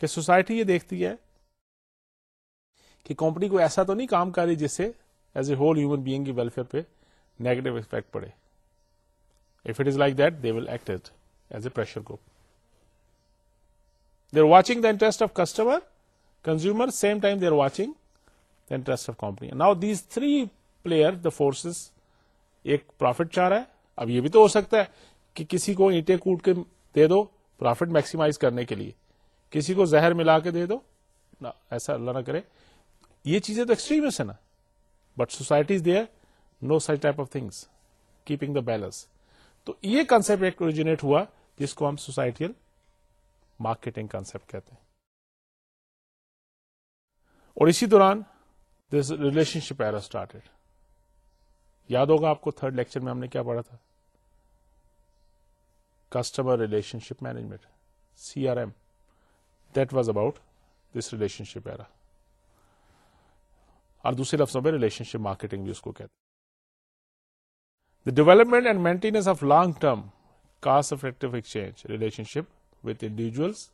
کہ سوسائٹی یہ دیکھتی ہے کہ کمپنی کو ایسا تو نہیں کام کر رہی جس سے as a whole human being کی ویلفیئر پہ نیگیٹو افیکٹ پڑے if it is like that they will act as a group they are watching the interest of customer consumer same time they are watching the interest of company now these three player the forces ایک profit چاہ رہا ہے اب یہ بھی تو ہو سکتا ہے کہ کسی کو اینٹیں کوٹ کے دے دو پروفٹ میکسیمائز کرنے کے لیے کسی کو زہر ملا کے دے دو ایسا اللہ نہ کرے یہ چیزیں تو ایکسٹریم ہے نا but society they know such type of things keeping the balance تو یہ کانسپٹ ہوا جس کو ہم سوسائٹیل مارکیٹنگ کانسپٹ کہتے ہیں اور اسی دوران this relationship era started یاد ہوگا آپ کو تھرڈ لیکچر میں ہم نے کیا پڑھا تھا customer relationship management C R M does about this relationship اور دوسرے لفظ مارکیٹنگ بھی the development and maintenance of long term cost effective exchange relationship with individuals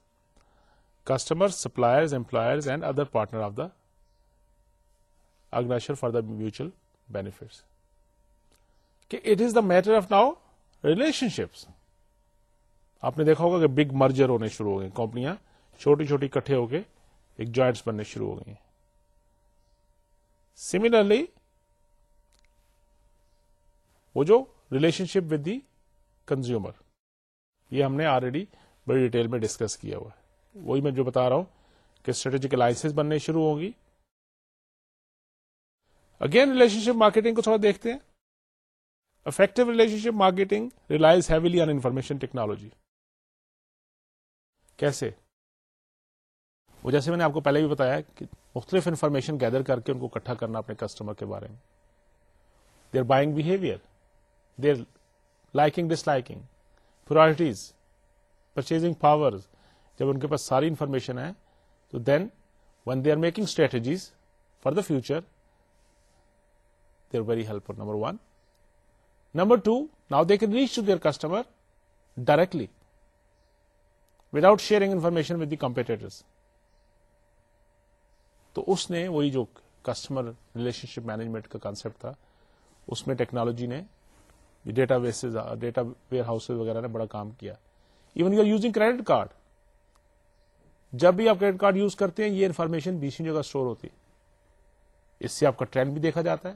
customer suppliers employers and other partner of the organization for the mutual benefit کہ it is the matter of now relationships آپ نے دیکھا ہوگا کہ big merger ہونے شروع ہو گئے کمپنیاں چھوٹی چھوٹی کٹھے ہو کے ایک جوائنٹس بننے شروع ہو گئی سملرلی وہ جو relationship with the consumer یہ ہم نے آلریڈی بڑی ڈیٹیل میں ڈسکس کیا ہوا ہے وہی میں جو بتا رہا ہوں کہ اسٹریٹجک الائنس بننے شروع ہوگی اگین ریلیشن شپ مارکیٹنگ کو تھوڑا دیکھتے ہیں effective relationship marketing relies heavily on information technology کیسے وہ جیسے میں نے آپ کو پہلے بھی بتایا کہ مختلف انفارمیشن گیدر کر کے ان کو اکٹھا کرنا اپنے کسٹمر کے بارے میں their buying behaviour their liking disliking purchasing power جب ان کے پاس ساری انفارمیشن ہے تو then one they are making strategies for the future they are very help number one number two now they can reach to their customer directly without sharing information with the competitor تو اس نے وہی جو customer relationship management کا concept تھا اس میں technology نے data bases data warehouse وغیرہ نے بڑا کام کیا even you are using credit card جب بھی آپ کریڈٹ کارڈ یوز کرتے ہیں یہ انفارمیشن بی جگہ اسٹور ہوتی ہے اس سے آپ کا ٹرینڈ بھی دیکھا جاتا ہے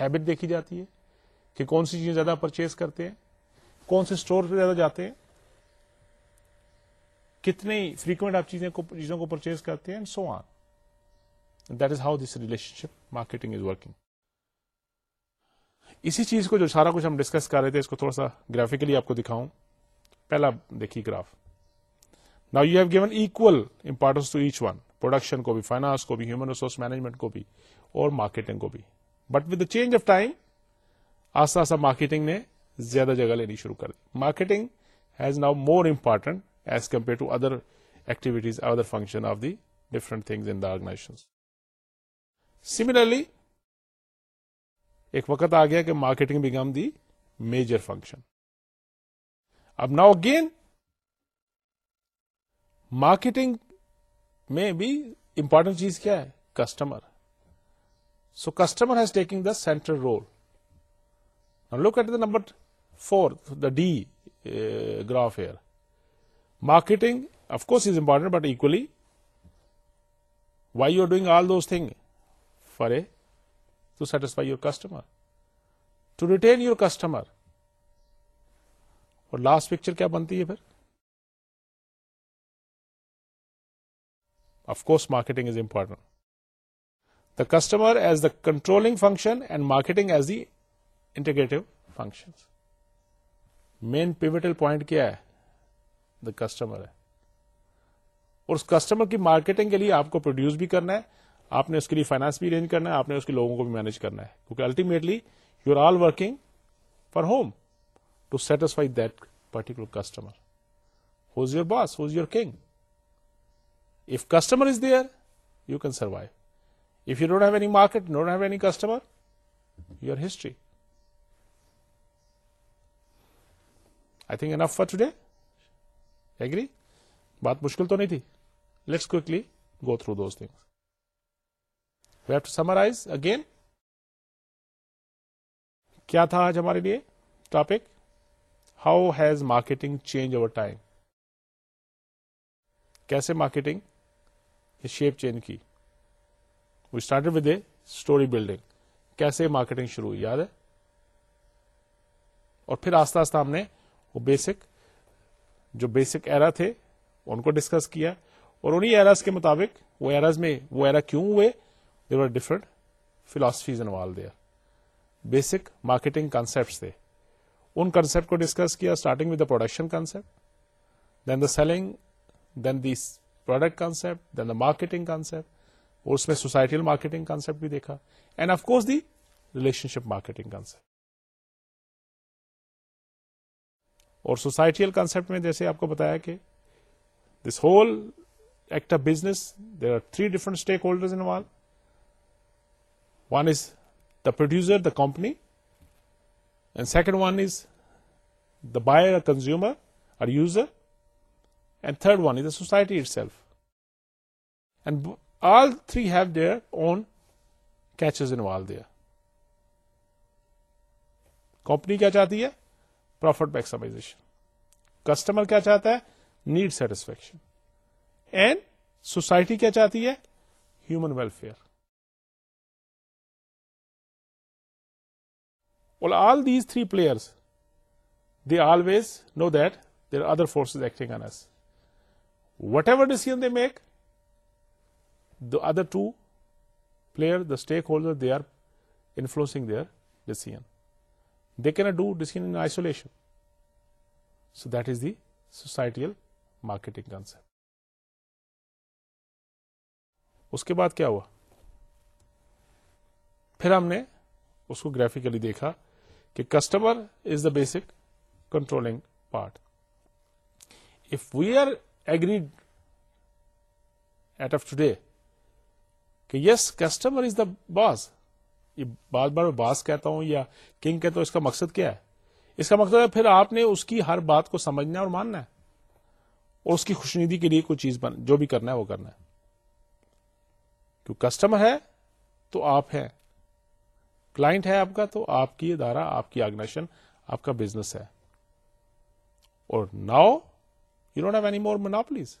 ہیبٹ دیکھی جاتی ہے کہ کون سی چیزیں زیادہ پرچیز کرتے ہیں کون سے اسٹور پہ زیادہ جاتے ہیں کتنے فریکوینٹ آپ چیزیں چیزوں کو پرچیز کرتے ہیں so on that is is how this relationship marketing working اسی چیز کو جو سارا کچھ ہم ڈسکس کر رہے تھے اس کو تھوڑا سا گرافکلی آپ کو دکھاؤں پہلا دیکھیے گراف نا you have given equal importance to each one production کو بھی فائنانس کو بھی ہیومن ریسورس مینجمنٹ کو بھی اور مارکیٹنگ کو بھی but with change of time آستا آستہ مارکیٹنگ نے زیادہ جگہ لینی شروع کر دی marketing has now more important as compare to other activities other function of the different things in the organizations. Similarly ایک وقت آ گیا کہ marketing become the major function اب ناؤ اگین مارکیٹنگ میں بھی امپورٹنٹ چیز کیا ہے customer so customer has taking the central role look at the number the the graph here marketing of course is important but actually why you are doing all those thing for to satisfy your customer to retain your customer اور last picture کیا بنتی ہے پھر of course marketing is important the customer is the controlling function and marketing is the integrative function main pivotal point کیا ہے دا customer ہے اور اس کسٹمر کی مارکیٹنگ کے لیے آپ کو پروڈیوس بھی کرنا ہے آپ نے اس کے لیے فائنانس بھی ارینج کرنا ہے آپ نے اس کے لوگوں کو بھی مینج کرنا ہے کیونکہ ultimately you are all working for whom to satisfy that particular customer whose your boss is your king if customer is there you can survive if you don't have any market don't have any customer you history I think enough for today agree بات مشکل تو نہیں تھی let's go through those thing we have to summarize again کیا تھا آج ہمارے لیے topic how has marketing change over time کیسے مارکیٹنگ شیپ چینج کی we start with a story building کیسے مارکیٹنگ شروع ہوئی یاد ہے اور پھر آستہ آستہ ہم نے وہ بیسک جو بیسک ایرا تھے ان کو ڈسکس کیا اور انہیں ایراز کے مطابق وہ ایراز میں وہ ایرا کیوں ہوئے there are different philosophies involve دیا بیسک مارکیٹنگ کانسپٹ تھے ان کانسیپٹ کو ڈسکس کیا starting with the production concept then the selling then the product concept then the marketing concept اور اس میں سوسائٹیل مارکیٹنگ کانسپٹ بھی دیکھا and of course the relationship marketing concept اور سوسائٹیل کانسپٹ میں جیسے آپ کو بتایا کہ this whole act of business there are three different stake holder involve one is the producer the company and second one is the buyer a consumer user and third one is the society itself and all three have their own involve in company کیا چاہتی ہے profit maximisation customer کیا چاہتا ہے need satisfaction and society کیا چاہتی ہے human welfare اور all these three player they always know the other forces acting on as whatever decision they make the other two player the stakeholder they are influencing their decision can in isolation so that is the societal marketing concept. اس کے بعد کیا ہوا پھر ہم نے اس کو graphically دیکھا کہ customer is the basic controlling part of we are agreed at of today کہ yes customer is the boss یہ بار بار میں باس کہتا ہوں یا کنگ کہتا ہوں اس کا مقصد کیا ہے اس کا مقصد ہے پھر آپ نے اس کی ہر بات کو سمجھنا اور ماننا ہے اور اس کی خوشنیدی کے لیے کوئی چیز بن جو بھی کرنا ہے وہ کرنا ہے کیوں کسٹمر ہے تو آپ ہیں کلائنٹ ہے آپ کا تو آپ کی ادارہ آپ کی آگنیشن آپ کا بزنس ہے اور now you don't have any more monopolies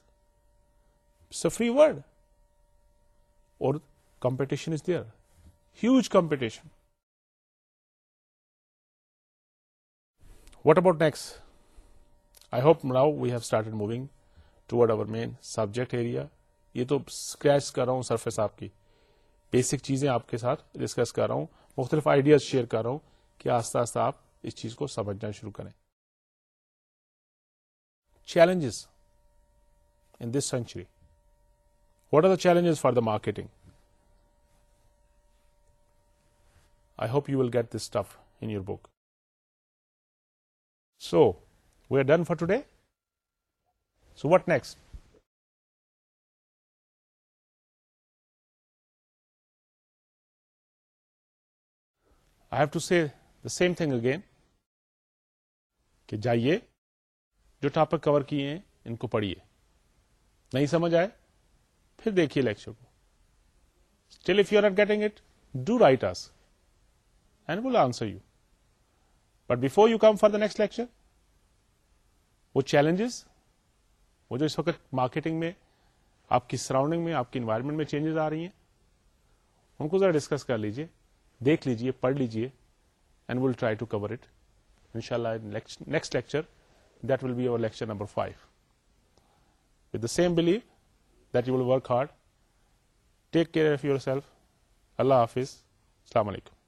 please a free word اور competition is there huge competition what about next I hope now we have start moving ٹوڈ اوور مین سبجیکٹ ایریا یہ تو scratch کر رہا ہوں surface آپ کی basic چیزیں آپ کے ساتھ ڈسکس کر رہا ہوں مختلف آئیڈیاز شیئر کر رہا ہوں کہ آہستہ آہستہ آپ اس چیز کو سمجھنا شروع کریں challenges in this century what are the challenges for the marketing hope you will get this tough in book so we are done for today so what next I have to see the same thing again کہ جائیے جو topic cover کیے ہیں ان کو پڑھیے نہیں سمجھ آئے پھر دیکھیے لیکچر کو still if you are are getting it do write us and will answer you but before you come for the next lecture وہ چیلنجز وہ جو اس وقت مارکیٹنگ میں آپ کی سراؤنڈنگ میں آپ کی انوائرمنٹ میں چینجز آ رہی ہیں ان کو ذرا ڈسکس کر لیجئے دیکھ لیجئے پڑھ لیجئے and will try to cover it ان شاء اللہ next lecture that will be our lecture number five with the same blue that you will work hard take care of yourself اللہ حافظ السلام علیکم